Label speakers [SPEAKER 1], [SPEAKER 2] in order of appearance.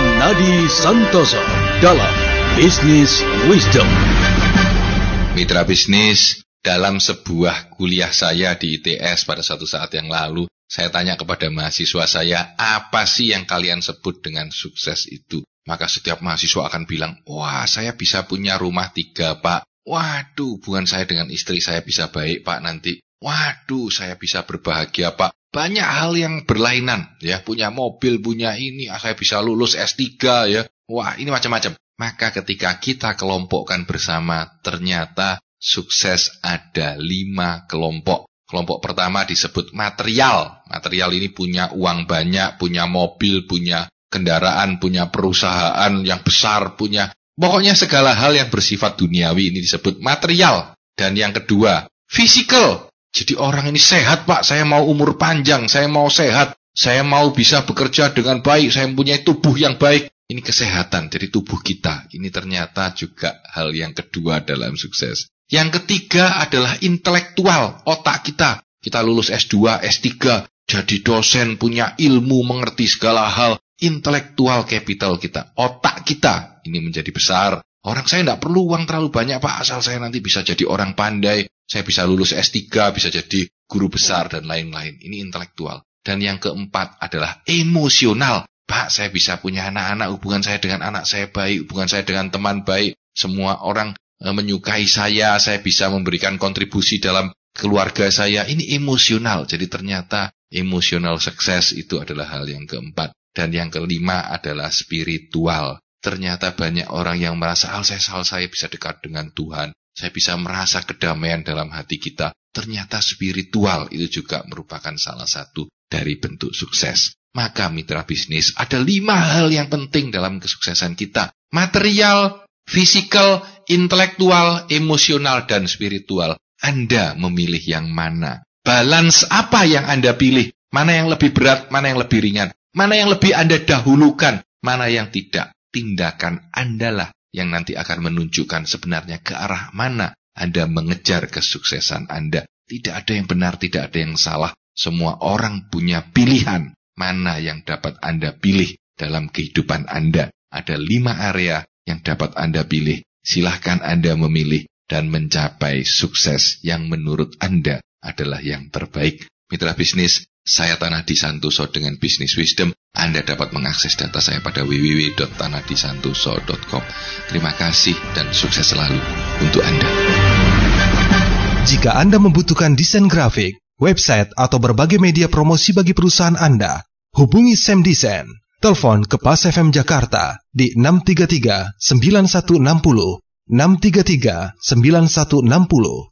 [SPEAKER 1] Adi Santoso dalam Bisnis Wisdom.
[SPEAKER 2] Mitra bisnis, dalam sebuah kuliah saya di ITS pada satu saat yang lalu, saya tanya kepada mahasiswa saya, apa sih yang kalian sebut dengan sukses itu? Maka setiap mahasiswa akan bilang, wah saya bisa punya rumah tiga pak. Waduh, hubungan saya dengan istri saya bisa baik pak nanti. Waduh, saya bisa berbahagia pak. Banyak hal yang berlainan, ya. Punya mobil, punya ini, ah, saya bisa lulus S3, ya. Wah, ini macam-macam. Maka ketika kita kelompokkan bersama, ternyata sukses ada lima kelompok. Kelompok pertama disebut material. Material ini punya uang banyak, punya mobil, punya kendaraan, punya perusahaan yang besar, punya pokoknya segala hal yang bersifat duniawi ini disebut material. Dan yang kedua, physical. Jadi orang ini sehat pak, saya mau umur panjang, saya mau sehat, saya mau bisa bekerja dengan baik, saya mempunyai tubuh yang baik. Ini kesehatan, jadi tubuh kita. Ini ternyata juga hal yang kedua dalam sukses. Yang ketiga adalah intelektual, otak kita. Kita lulus S2, S3, jadi dosen, punya ilmu, mengerti segala hal. Intelektual capital kita, otak kita, ini menjadi besar. Orang saya tidak perlu uang terlalu banyak pak, asal saya nanti bisa jadi orang pandai, saya bisa lulus S3, bisa jadi guru besar dan lain-lain. Ini intelektual. Dan yang keempat adalah emosional. Pak, saya bisa punya anak-anak, hubungan saya dengan anak saya baik, hubungan saya dengan teman baik. Semua orang e, menyukai saya, saya bisa memberikan kontribusi dalam keluarga saya. Ini emosional. Jadi ternyata emosional sukses itu adalah hal yang keempat. Dan yang kelima adalah spiritual. Ternyata banyak orang yang merasa, al saya, al saya bisa dekat dengan Tuhan. Saya bisa merasa kedamaian dalam hati kita. Ternyata spiritual itu juga merupakan salah satu dari bentuk sukses. Maka mitra bisnis, ada lima hal yang penting dalam kesuksesan kita. Material, fisikal, intelektual, emosional, dan spiritual. Anda memilih yang mana? Balance apa yang Anda pilih? Mana yang lebih berat, mana yang lebih ringan? Mana yang lebih Anda dahulukan, mana yang tidak? Tindakan Andalah yang nanti akan menunjukkan sebenarnya ke arah mana Anda mengejar kesuksesan Anda. Tidak ada yang benar, tidak ada yang salah. Semua orang punya pilihan mana yang dapat Anda pilih dalam kehidupan Anda. Ada lima area yang dapat Anda pilih. Silahkan Anda memilih dan mencapai sukses yang menurut Anda adalah yang terbaik. Mitra bisnis, saya Tanah Disantoso dengan Bisnis Wisdom. Anda dapat mengakses data saya pada www.tanahdisantoso.com. Terima kasih dan sukses selalu untuk Anda.
[SPEAKER 3] Jika Anda membutuhkan desain grafik, website, atau berbagai media promosi bagi perusahaan Anda, hubungi Sam Design. Telepon ke Pas FM Jakarta di 633 9160 633 9160